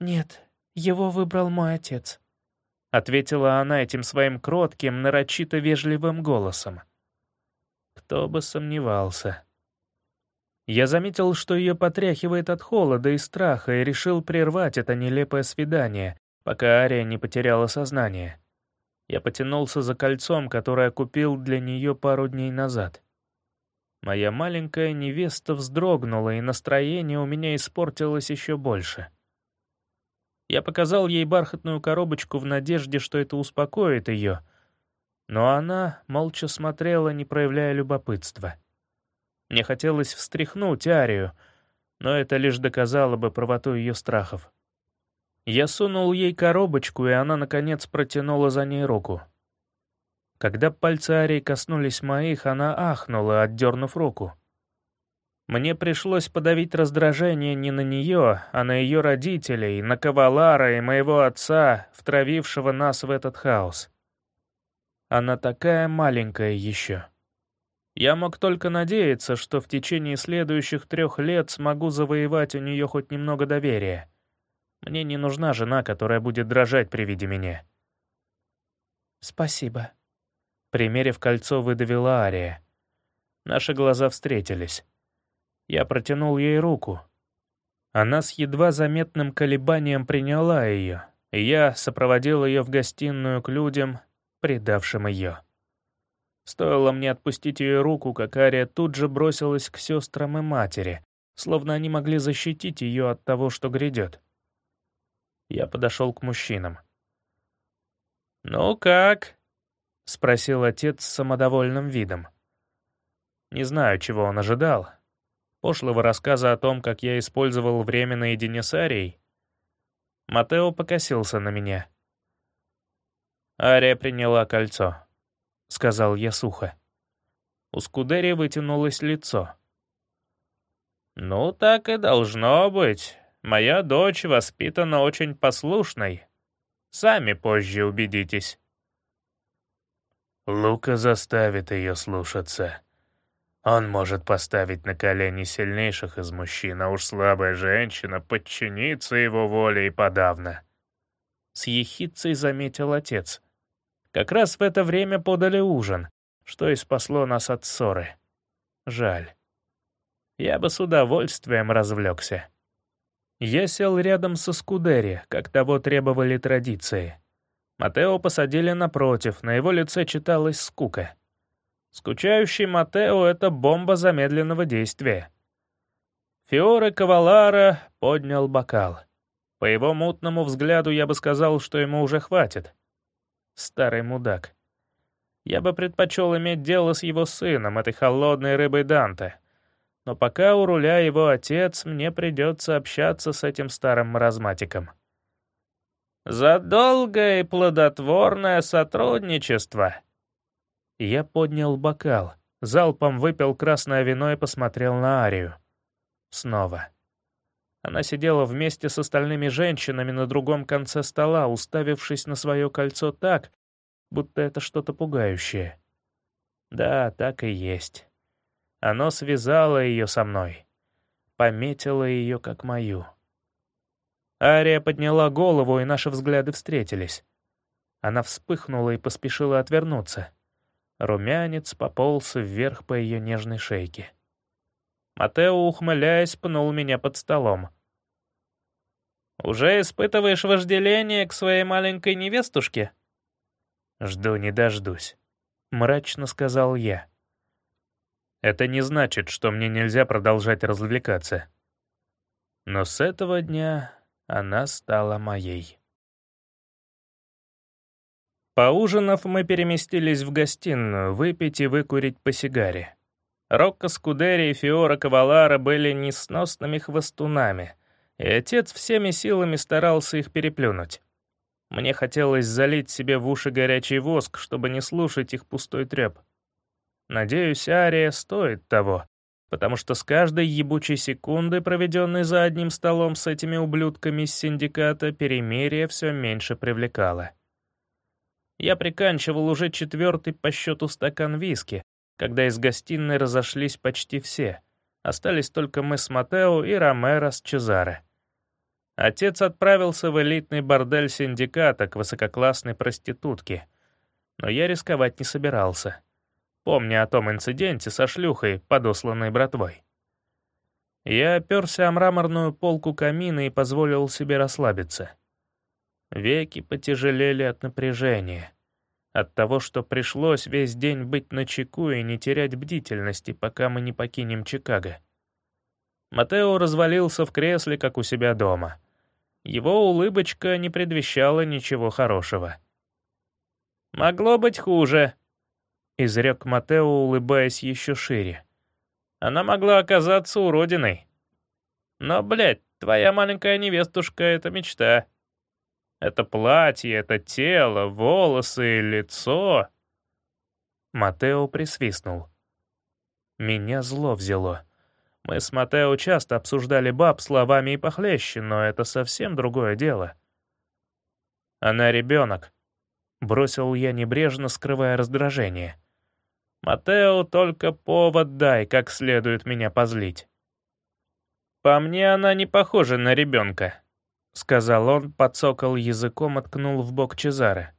«Нет, его выбрал мой отец», — ответила она этим своим кротким, нарочито вежливым голосом. Кто бы сомневался. Я заметил, что ее потряхивает от холода и страха, и решил прервать это нелепое свидание, пока Ария не потеряла сознание. Я потянулся за кольцом, которое купил для нее пару дней назад. Моя маленькая невеста вздрогнула, и настроение у меня испортилось еще больше. Я показал ей бархатную коробочку в надежде, что это успокоит ее, но она молча смотрела, не проявляя любопытства. Мне хотелось встряхнуть Арию, но это лишь доказало бы правоту ее страхов. Я сунул ей коробочку, и она, наконец, протянула за ней руку. Когда пальцы Арии коснулись моих, она ахнула, отдернув руку. Мне пришлось подавить раздражение не на нее, а на ее родителей, на Кавалара и моего отца, втравившего нас в этот хаос. Она такая маленькая еще. Я мог только надеяться, что в течение следующих трех лет смогу завоевать у нее хоть немного доверия. Мне не нужна жена, которая будет дрожать при виде меня. «Спасибо», — примерив кольцо, выдавила Ария. Наши глаза встретились. Я протянул ей руку. Она с едва заметным колебанием приняла ее, и я сопроводил ее в гостиную к людям, предавшим ее. Стоило мне отпустить ее руку, как Ария тут же бросилась к сестрам и матери, словно они могли защитить ее от того, что грядет. Я подошел к мужчинам. «Ну как?» — спросил отец с самодовольным видом. Не знаю, чего он ожидал. Пошлого рассказа о том, как я использовал время наедине с Арией. Матео покосился на меня. Ария приняла кольцо. — сказал я сухо. У Скудери вытянулось лицо. «Ну, так и должно быть. Моя дочь воспитана очень послушной. Сами позже убедитесь». Лука заставит ее слушаться. Он может поставить на колени сильнейших из мужчин, а уж слабая женщина подчинится его воле и подавно. С ехидцей заметил отец. Как раз в это время подали ужин, что и спасло нас от ссоры. Жаль. Я бы с удовольствием развлекся. Я сел рядом со Скудери, как того требовали традиции. Матео посадили напротив, на его лице читалась скука. Скучающий Матео — это бомба замедленного действия. Фиоре Кавалара поднял бокал. По его мутному взгляду я бы сказал, что ему уже хватит. Старый мудак. Я бы предпочел иметь дело с его сыном, этой холодной рыбой Данте. Но пока у руля его отец, мне придется общаться с этим старым маразматиком. «За долгое и плодотворное сотрудничество!» Я поднял бокал, залпом выпил красное вино и посмотрел на Арию. Снова. Она сидела вместе с остальными женщинами на другом конце стола, уставившись на свое кольцо так, будто это что-то пугающее. Да, так и есть. Оно связало ее со мной, пометило ее как мою. Ария подняла голову, и наши взгляды встретились. Она вспыхнула и поспешила отвернуться. Румянец пополз вверх по ее нежной шейке. Матео, ухмыляясь, пнул меня под столом. «Уже испытываешь вожделение к своей маленькой невестушке?» «Жду не дождусь», — мрачно сказал я. «Это не значит, что мне нельзя продолжать развлекаться. Но с этого дня она стала моей». Поужинав, мы переместились в гостиную, выпить и выкурить по сигаре. Рокко Скудери и Фиора Кавалара были несносными хвостунами, и отец всеми силами старался их переплюнуть. Мне хотелось залить себе в уши горячий воск, чтобы не слушать их пустой треп. Надеюсь, Ария стоит того, потому что с каждой ебучей секунды, проведенной за одним столом с этими ублюдками из синдиката, перемирие все меньше привлекало. Я приканчивал уже четвертый по счету стакан виски, когда из гостиной разошлись почти все. Остались только мы с Матео и Ромеро с Чезаре. Отец отправился в элитный бордель синдиката к высококлассной проститутке. Но я рисковать не собирался, помня о том инциденте со шлюхой, подосланной братвой. Я оперся о мраморную полку камина и позволил себе расслабиться. Веки потяжелели от напряжения. От того, что пришлось весь день быть начеку и не терять бдительности, пока мы не покинем Чикаго. Матео развалился в кресле, как у себя дома. Его улыбочка не предвещала ничего хорошего. «Могло быть хуже», — изрек Матео, улыбаясь еще шире. «Она могла оказаться уродиной. Но, блядь, твоя маленькая невестушка — это мечта». Это платье, это тело, волосы, лицо. Матео присвистнул. Меня зло взяло. Мы с Матео часто обсуждали баб словами и похлеще, но это совсем другое дело. Она ребенок. Бросил я небрежно, скрывая раздражение. Матео, только повод дай, как следует меня позлить. По мне она не похожа на ребенка. — сказал он, подсокал языком, откнул в бок Чезаре.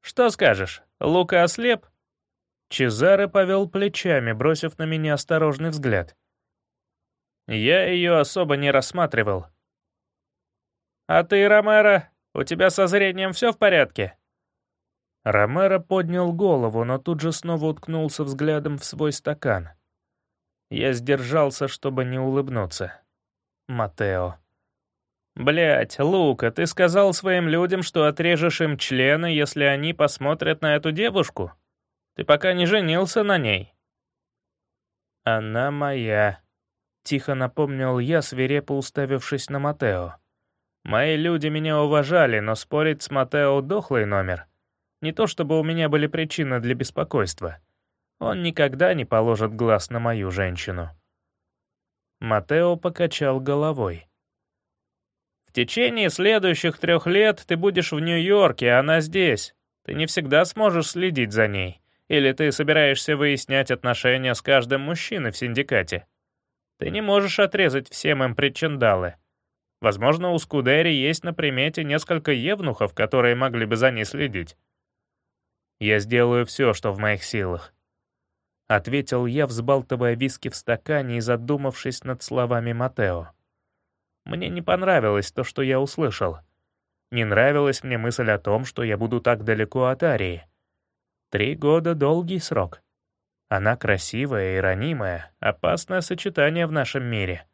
«Что скажешь, Лука ослеп?» Чезаре повел плечами, бросив на меня осторожный взгляд. Я ее особо не рассматривал. «А ты, Ромеро, у тебя со зрением все в порядке?» Ромеро поднял голову, но тут же снова уткнулся взглядом в свой стакан. Я сдержался, чтобы не улыбнуться. Матео. Блять, Лука, ты сказал своим людям, что отрежешь им члены, если они посмотрят на эту девушку? Ты пока не женился на ней». «Она моя», — тихо напомнил я, свирепо уставившись на Матео. «Мои люди меня уважали, но спорить с Матео — дохлый номер. Не то чтобы у меня были причины для беспокойства. Он никогда не положит глаз на мою женщину». Матео покачал головой. Течение следующих трех лет ты будешь в Нью-Йорке, а она здесь. Ты не всегда сможешь следить за ней. Или ты собираешься выяснять отношения с каждым мужчиной в синдикате. Ты не можешь отрезать всем им причиндалы. Возможно, у Скудери есть на примете несколько евнухов, которые могли бы за ней следить. «Я сделаю все, что в моих силах», — ответил я, взбалтывая виски в стакане и задумавшись над словами Матео. Мне не понравилось то, что я услышал. Не нравилась мне мысль о том, что я буду так далеко от Арии. Три года — долгий срок. Она красивая и ранимая, опасное сочетание в нашем мире.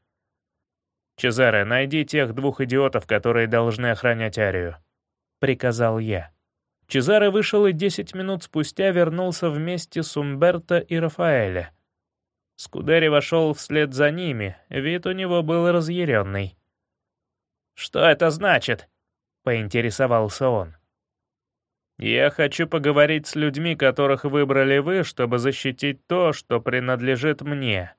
«Чезаре, найди тех двух идиотов, которые должны охранять Арию», — приказал я. Чезаре вышел и десять минут спустя вернулся вместе с Умберто и Рафаэля. Скудери вошел вслед за ними, вид у него был разъяренный. «Что это значит?» — поинтересовался он. «Я хочу поговорить с людьми, которых выбрали вы, чтобы защитить то, что принадлежит мне.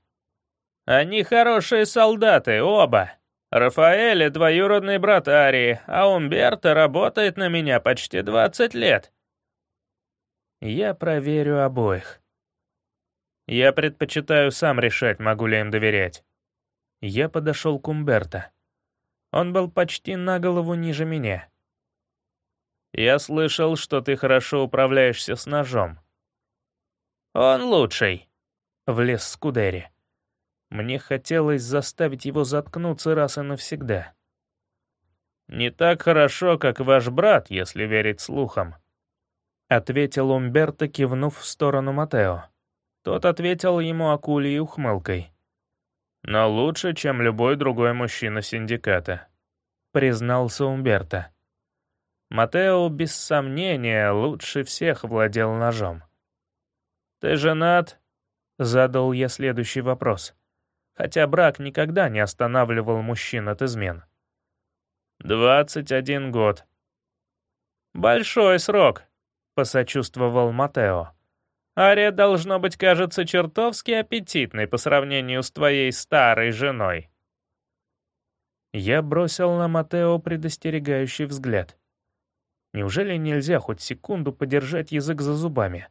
Они хорошие солдаты, оба!» Рафаэль — двоюродный брат Арии, а Умберто работает на меня почти 20 лет. Я проверю обоих. Я предпочитаю сам решать, могу ли им доверять. Я подошел к Умберто. Он был почти на голову ниже меня. Я слышал, что ты хорошо управляешься с ножом. Он лучший, — влез Скудери. Мне хотелось заставить его заткнуться раз и навсегда. «Не так хорошо, как ваш брат, если верить слухам», — ответил Умберто, кивнув в сторону Матео. Тот ответил ему акулей ухмылкой. «Но лучше, чем любой другой мужчина синдиката», — признался Умберто. Матео, без сомнения, лучше всех владел ножом. «Ты женат?» — задал я следующий вопрос хотя брак никогда не останавливал мужчин от измен. «Двадцать один год». «Большой срок», — посочувствовал Матео. «Ария, должно быть, кажется чертовски аппетитной по сравнению с твоей старой женой». Я бросил на Матео предостерегающий взгляд. Неужели нельзя хоть секунду подержать язык за зубами?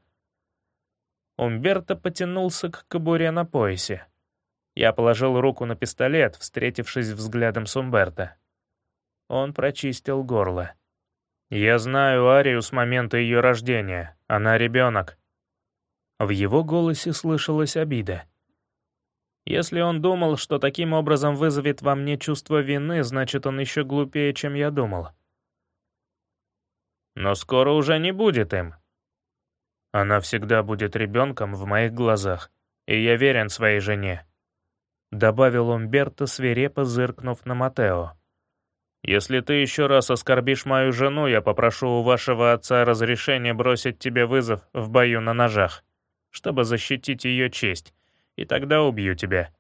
Умберто потянулся к кобуре на поясе. Я положил руку на пистолет, встретившись взглядом с Умберто. Он прочистил горло. «Я знаю Арию с момента ее рождения. Она ребенок». В его голосе слышалась обида. Если он думал, что таким образом вызовет во мне чувство вины, значит, он еще глупее, чем я думал. Но скоро уже не будет им. Она всегда будет ребенком в моих глазах, и я верен своей жене добавил Умберто, свирепо зыркнув на Матео. «Если ты еще раз оскорбишь мою жену, я попрошу у вашего отца разрешения бросить тебе вызов в бою на ножах, чтобы защитить ее честь, и тогда убью тебя».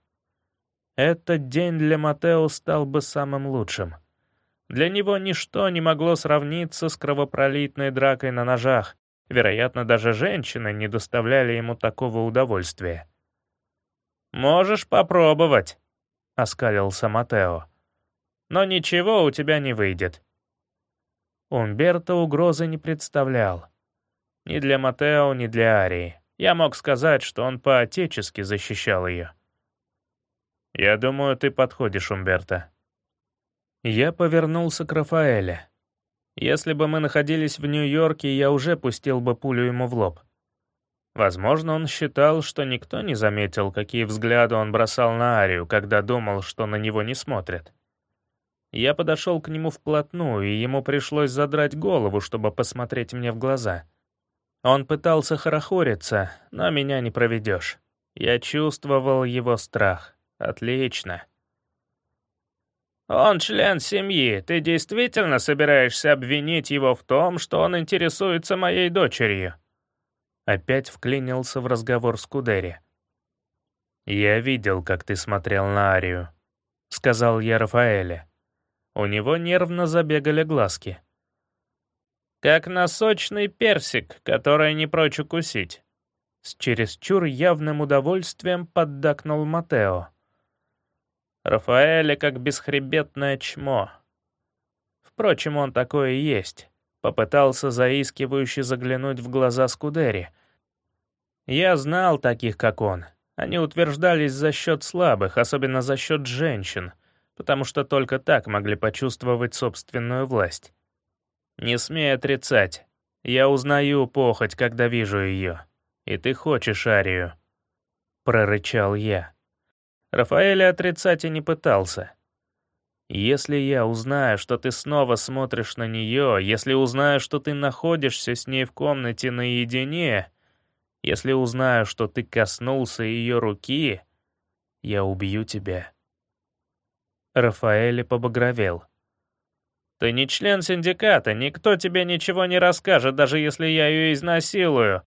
Этот день для Матео стал бы самым лучшим. Для него ничто не могло сравниться с кровопролитной дракой на ножах, вероятно, даже женщины не доставляли ему такого удовольствия. «Можешь попробовать», — оскалился Матео. «Но ничего у тебя не выйдет». Умберто угрозы не представлял. Ни для Матео, ни для Арии. Я мог сказать, что он по-отечески защищал ее. «Я думаю, ты подходишь, Умберто». Я повернулся к Рафаэле. Если бы мы находились в Нью-Йорке, я уже пустил бы пулю ему в лоб. Возможно, он считал, что никто не заметил, какие взгляды он бросал на Арию, когда думал, что на него не смотрят. Я подошел к нему вплотную, и ему пришлось задрать голову, чтобы посмотреть мне в глаза. Он пытался хорохориться, но меня не проведешь. Я чувствовал его страх. Отлично. «Он член семьи. Ты действительно собираешься обвинить его в том, что он интересуется моей дочерью?» Опять вклинился в разговор с Кудери. «Я видел, как ты смотрел на Арию», — сказал я Рафаэле. У него нервно забегали глазки. «Как на сочный персик, который не прочь укусить», — с чересчур явным удовольствием поддакнул Матео. Рафаэля как бесхребетное чмо. Впрочем, он такое и есть. Попытался заискивающе заглянуть в глаза Скудери. Я знал таких, как он. Они утверждались за счет слабых, особенно за счет женщин, потому что только так могли почувствовать собственную власть. Не смей отрицать. Я узнаю похоть, когда вижу ее. И ты хочешь Арию. Прорычал я. Рафаэль отрицать и не пытался. Если я узнаю, что ты снова смотришь на нее, если узнаю, что ты находишься с ней в комнате наедине, если узнаю, что ты коснулся ее руки, я убью тебя». Рафаэль побагровел. «Ты не член синдиката, никто тебе ничего не расскажет, даже если я ее изнасилую.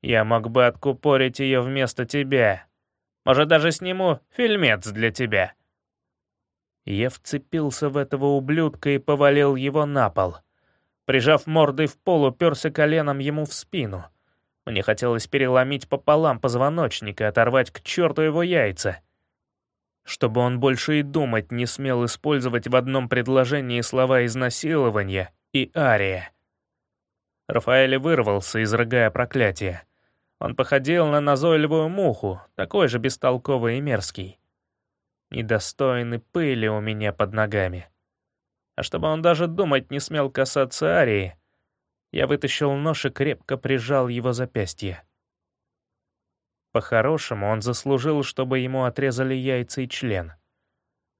Я мог бы откупорить ее вместо тебя. Может, даже сниму фильмец для тебя». Я вцепился в этого ублюдка и повалил его на пол. Прижав мордой в пол, уперся коленом ему в спину. Мне хотелось переломить пополам позвоночник и оторвать к черту его яйца. Чтобы он больше и думать не смел использовать в одном предложении слова «изнасилование» и «ария». Рафаэль вырвался, изрыгая проклятие. Он походил на назойливую муху, такой же бестолковый и мерзкий. Недостойный пыли у меня под ногами. А чтобы он даже думать не смел касаться Арии, я вытащил нож и крепко прижал его запястье. По-хорошему, он заслужил, чтобы ему отрезали яйца и член.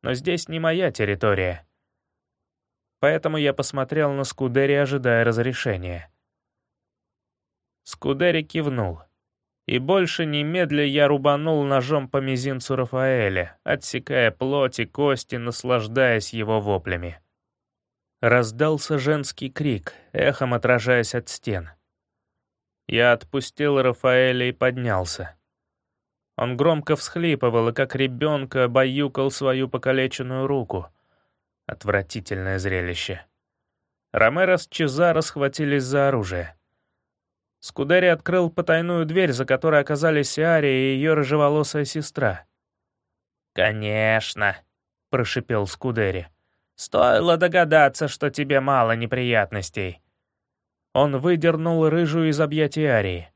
Но здесь не моя территория. Поэтому я посмотрел на Скудери, ожидая разрешения. Скудери кивнул. И больше немедля я рубанул ножом по мизинцу Рафаэля, отсекая плоть и кости, наслаждаясь его воплями. Раздался женский крик, эхом отражаясь от стен. Я отпустил Рафаэля и поднялся. Он громко всхлипывал и, как ребенка, баюкал свою покалеченную руку. Отвратительное зрелище. Ромеро с Чезаро схватились за оружие. Скудери открыл потайную дверь, за которой оказались Ария и ее рыжеволосая сестра. «Конечно», — прошипел Скудери. «Стоило догадаться, что тебе мало неприятностей». Он выдернул рыжую из объятий Арии.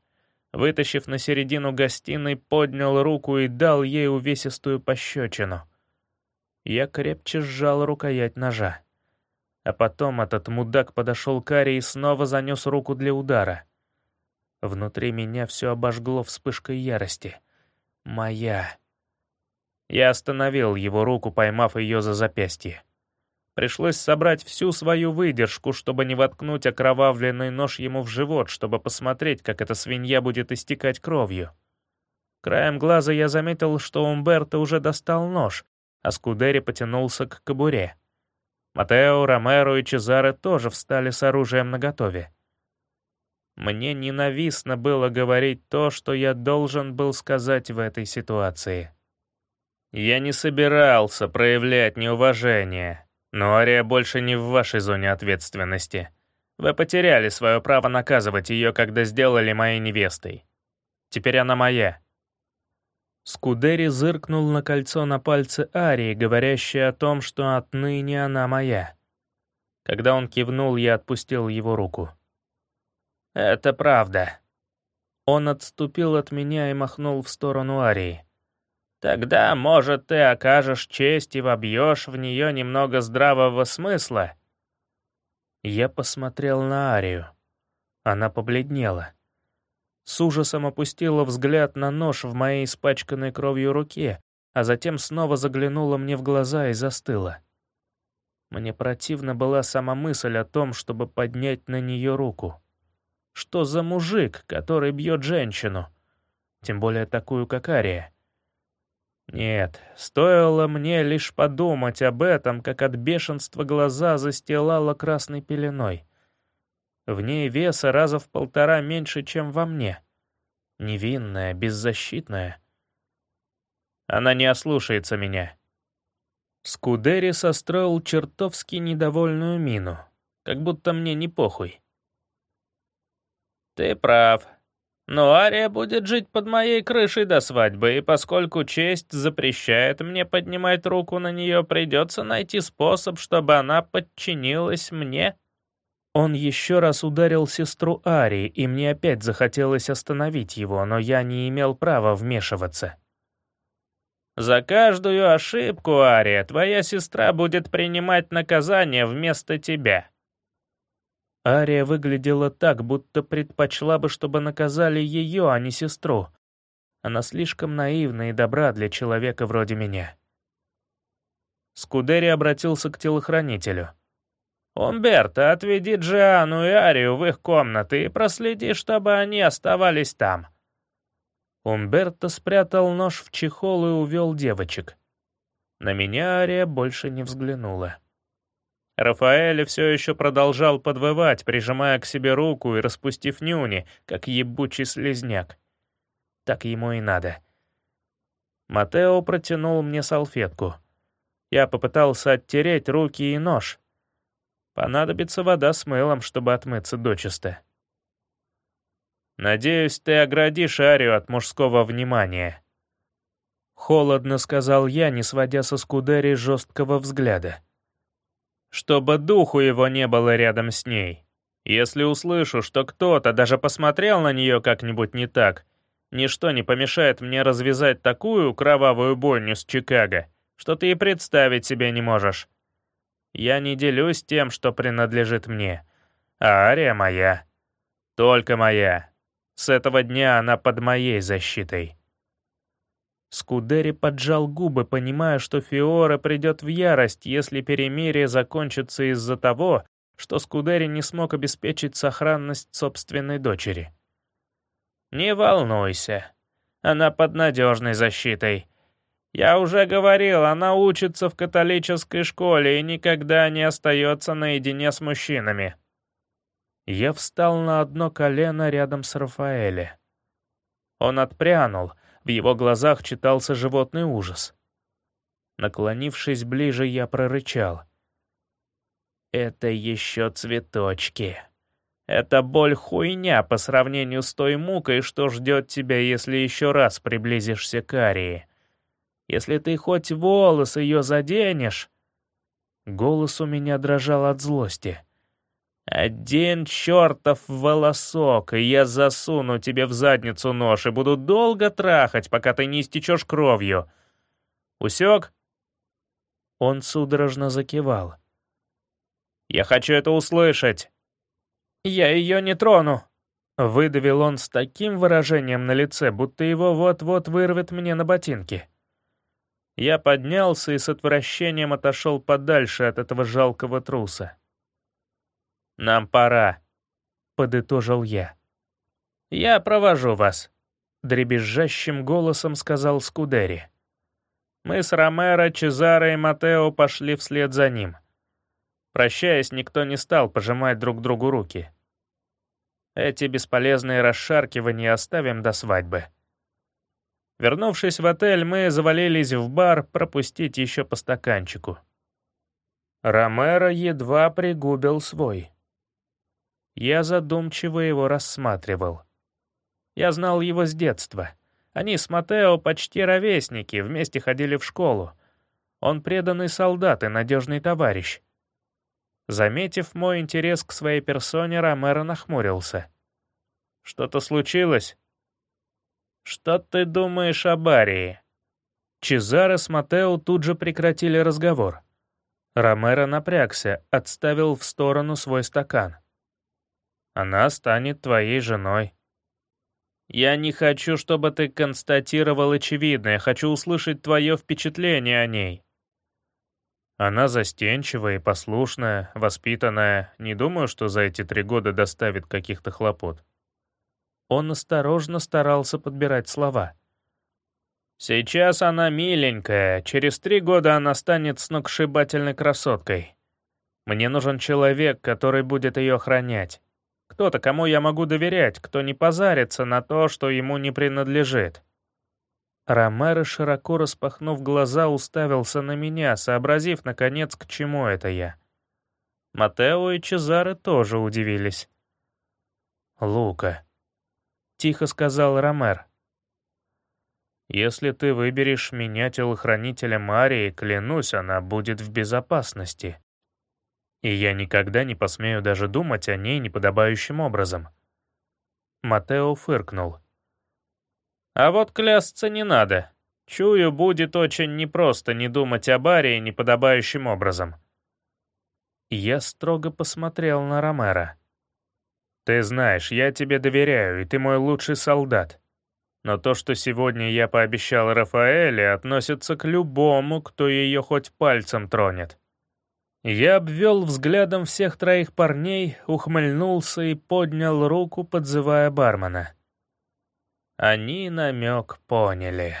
Вытащив на середину гостиной, поднял руку и дал ей увесистую пощечину. Я крепче сжал рукоять ножа. А потом этот мудак подошел к Аре и снова занес руку для удара. Внутри меня все обожгло вспышкой ярости. Моя. Я остановил его руку, поймав ее за запястье. Пришлось собрать всю свою выдержку, чтобы не воткнуть окровавленный нож ему в живот, чтобы посмотреть, как эта свинья будет истекать кровью. Краем глаза я заметил, что Умберто уже достал нож, а Скудери потянулся к кобуре. Матео, Ромеро и Чезаре тоже встали с оружием наготове. Мне ненавистно было говорить то, что я должен был сказать в этой ситуации. Я не собирался проявлять неуважение, но Ария больше не в вашей зоне ответственности. Вы потеряли свое право наказывать ее, когда сделали моей невестой. Теперь она моя». Скудери зыркнул на кольцо на пальце Арии, говорящее о том, что отныне она моя. Когда он кивнул, я отпустил его руку. «Это правда». Он отступил от меня и махнул в сторону Арии. Тогда, может, ты окажешь честь и вобьешь в нее немного здравого смысла. Я посмотрел на Арию. Она побледнела. С ужасом опустила взгляд на нож в моей испачканной кровью руке, а затем снова заглянула мне в глаза и застыла. Мне противна была сама мысль о том, чтобы поднять на нее руку. Что за мужик, который бьет женщину? Тем более такую, как Ария. Нет, стоило мне лишь подумать об этом, как от бешенства глаза застилала красной пеленой. В ней веса раза в полтора меньше, чем во мне. Невинная, беззащитная. Она не ослушается меня. Скудери состроил чертовски недовольную мину, как будто мне не похуй. «Ты прав», но Ария будет жить под моей крышей до свадьбы, и поскольку честь запрещает мне поднимать руку на нее, придется найти способ, чтобы она подчинилась мне». Он еще раз ударил сестру Арии, и мне опять захотелось остановить его, но я не имел права вмешиваться. «За каждую ошибку, Ария, твоя сестра будет принимать наказание вместо тебя», Ария выглядела так, будто предпочла бы, чтобы наказали ее, а не сестру. Она слишком наивна и добра для человека вроде меня. Скудери обратился к телохранителю. «Умберто, отведи Джиану и Арию в их комнаты и проследи, чтобы они оставались там». Умберто спрятал нож в чехол и увел девочек. На меня Ария больше не взглянула. Рафаэль все еще продолжал подвывать, прижимая к себе руку и распустив нюни, как ебучий слезняк. Так ему и надо. Матео протянул мне салфетку. Я попытался оттереть руки и нож. Понадобится вода с мылом, чтобы отмыться дочисто. «Надеюсь, ты оградишь Арию от мужского внимания», Холодно сказал я, не сводя со Скудери жесткого взгляда. Чтобы духу его не было рядом с ней. Если услышу, что кто-то даже посмотрел на нее как-нибудь не так, ничто не помешает мне развязать такую кровавую бойню с Чикаго, что ты и представить себе не можешь. Я не делюсь тем, что принадлежит мне, а Ария моя. Только моя. С этого дня она под моей защитой. Скудери поджал губы, понимая, что Фиора придет в ярость, если перемирие закончится из-за того, что Скудери не смог обеспечить сохранность собственной дочери. «Не волнуйся. Она под надежной защитой. Я уже говорил, она учится в католической школе и никогда не остается наедине с мужчинами». Я встал на одно колено рядом с Рафаэле. Он отпрянул — в его глазах читался животный ужас. Наклонившись ближе, я прорычал. «Это еще цветочки. Это боль хуйня по сравнению с той мукой, что ждет тебя, если еще раз приблизишься к Арии. Если ты хоть волос ее заденешь...» Голос у меня дрожал от злости. «Один чертов волосок, и я засуну тебе в задницу нож и буду долго трахать, пока ты не истечешь кровью. Усек?» Он судорожно закивал. «Я хочу это услышать!» «Я ее не трону!» Выдавил он с таким выражением на лице, будто его вот-вот вырвет мне на ботинки. Я поднялся и с отвращением отошел подальше от этого жалкого труса. «Нам пора», — подытожил я. «Я провожу вас», — дребезжащим голосом сказал Скудери. Мы с Ромеро, Чезаро и Матео пошли вслед за ним. Прощаясь, никто не стал пожимать друг другу руки. Эти бесполезные расшаркивания оставим до свадьбы. Вернувшись в отель, мы завалились в бар пропустить еще по стаканчику. Ромеро едва пригубил свой. Я задумчиво его рассматривал. Я знал его с детства. Они с Матео почти ровесники, вместе ходили в школу. Он преданный солдат и надежный товарищ. Заметив мой интерес к своей персоне, Ромеро нахмурился. «Что-то случилось?» «Что ты думаешь об Арии?» Чезаро с Матео тут же прекратили разговор. Ромеро напрягся, отставил в сторону свой стакан. Она станет твоей женой. Я не хочу, чтобы ты констатировал очевидное, хочу услышать твое впечатление о ней. Она застенчивая и послушная, воспитанная, не думаю, что за эти три года доставит каких-то хлопот. Он осторожно старался подбирать слова. Сейчас она миленькая, через три года она станет сногсшибательной красоткой. Мне нужен человек, который будет ее охранять. Кто-то, кому я могу доверять, кто не позарится на то, что ему не принадлежит. Ромеро, широко распахнув глаза, уставился на меня, сообразив, наконец, к чему это я. Матео и Чезаре тоже удивились. «Лука», — тихо сказал Ромер. «Если ты выберешь меня телохранителем Марии, клянусь, она будет в безопасности и я никогда не посмею даже думать о ней неподобающим образом. Матео фыркнул. «А вот клясться не надо. Чую, будет очень непросто не думать о Баре неподобающим образом». Я строго посмотрел на Ромера. «Ты знаешь, я тебе доверяю, и ты мой лучший солдат. Но то, что сегодня я пообещал Рафаэле, относится к любому, кто ее хоть пальцем тронет. Я обвел взглядом всех троих парней, ухмыльнулся и поднял руку, подзывая бармена. Они намек поняли.